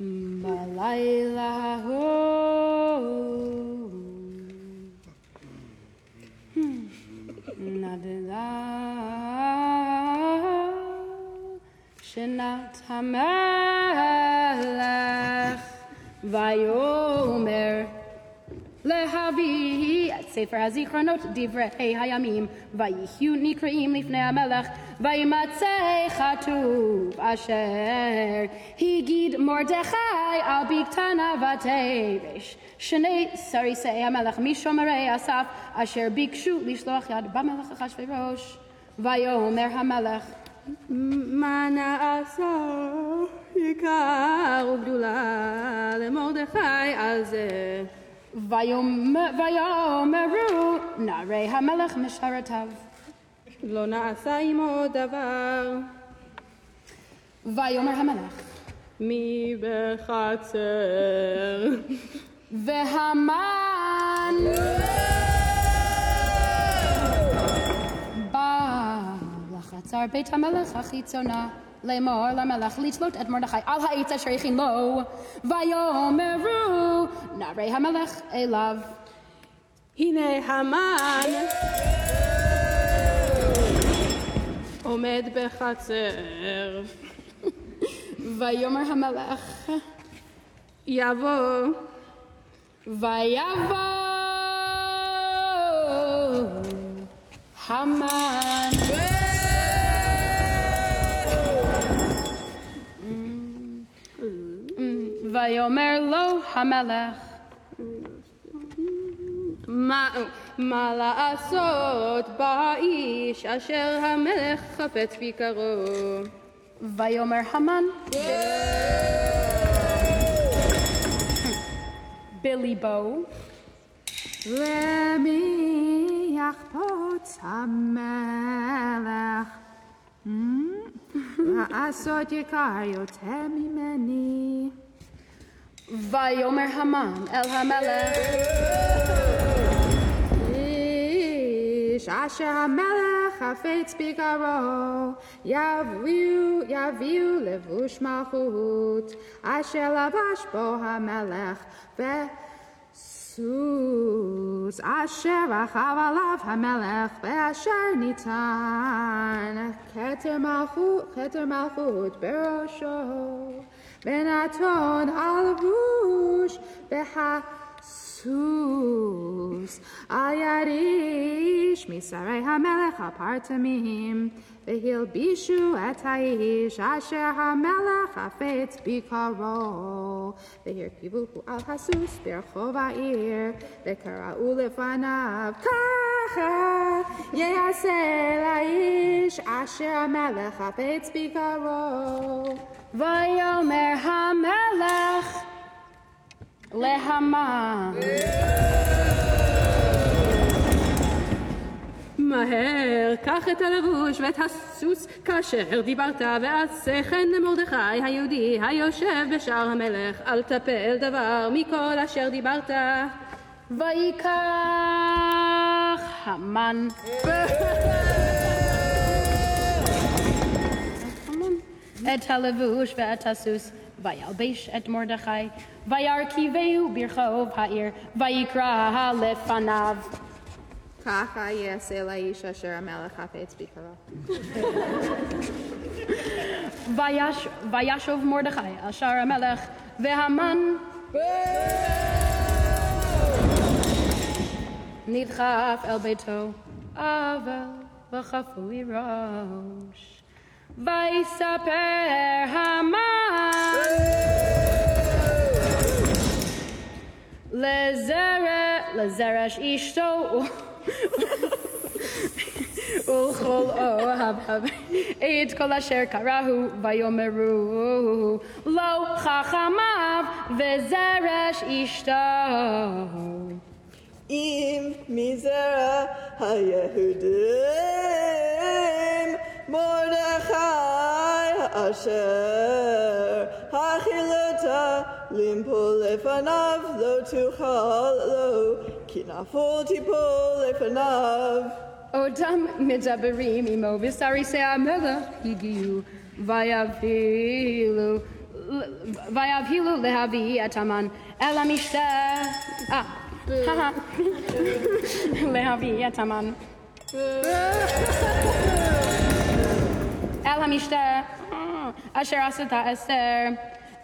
Malila ho Nadala Shinat Hamelech Vayomer את ספר הזיכרונות דברי הימים. ויהיו נקראים לפני המלך וימצא כתוב אשר הגיד מרדכי על בקתנה ותבש שני סריסי המלך משומרי אסף אשר ביקשו לשלוח יד במלך אחשורוש ויאמר המלך מה נעשה? יקר וגדולה למרדכי על זה ויאמרו נערי המלך משרתיו. לא נעשה עמו דבר. ויאמר המלך מי בחצר? והמן בא לחצר בית המלך החיצונה לאמור למלך לתלות את מרדכי על העץ אשר הכין לו ויאמרו נערי המלך אליו. הנה המן. עומד בחצר. ויאמר המלך יבוא. ויבוא המן ויאמר לו המלך מה, מה לעשות באיש אשר המלך חפץ ביקרו ויאמר המן בליבו למי יחפוץ המלך? לעשות יקר יותר ממני. ויאמר המן אל המלך איש אשר המלך חפץ ביקרו, יביאו, יביאו לבוש מלכות, אשר לבש בו המלך, Sus asher achav hamelech be'asher nitan Keter malchut, keter malchut berosho Benaton halvush beha sus ayarish misarei hamelech apartamim vehilbishu et haish asher hamelech hafetz bikaro vehirkivuhu al hasus berchov ha'ir vekarahu lefanav kacha yeaseh laish asher hamelech hafetz bikaro vayomer hamelech להמן מהר, קח את הלבוש ואת הסוס כאשר דיברת, ועשה כן למרדכי היהודי היושב בשער המלך, אל תפל דבר מכל אשר דיברת. ויקח המן. את הלבוש ואת הסוס וילבש את מרדכי וירכיבהו ברחוב העיר ויקרא לפניו ככה יעשה לאיש אשר המלך חפץ ביקרו. ויש, וישוב מרדכי על שער המלך והמן נדחף אל ביתו אבל וחפוי ראש ויספר המן לזרע, לזרש אשתו ולכל אוהביו את כל אשר קראו ויאמרו לא חכמיו וזרש אשתו אם מזרע היהודים מרדכי אשר הכילתה למפול לפניו לא תוכל לו כי נפול תיפול לפניו אותם מדברים עמו וסריסי המלך הגיעו ויבהילו ויבהילו להביא את המן אל המשתה. אה, haha. להביא את המן. אל המשתה Asher asata Esther.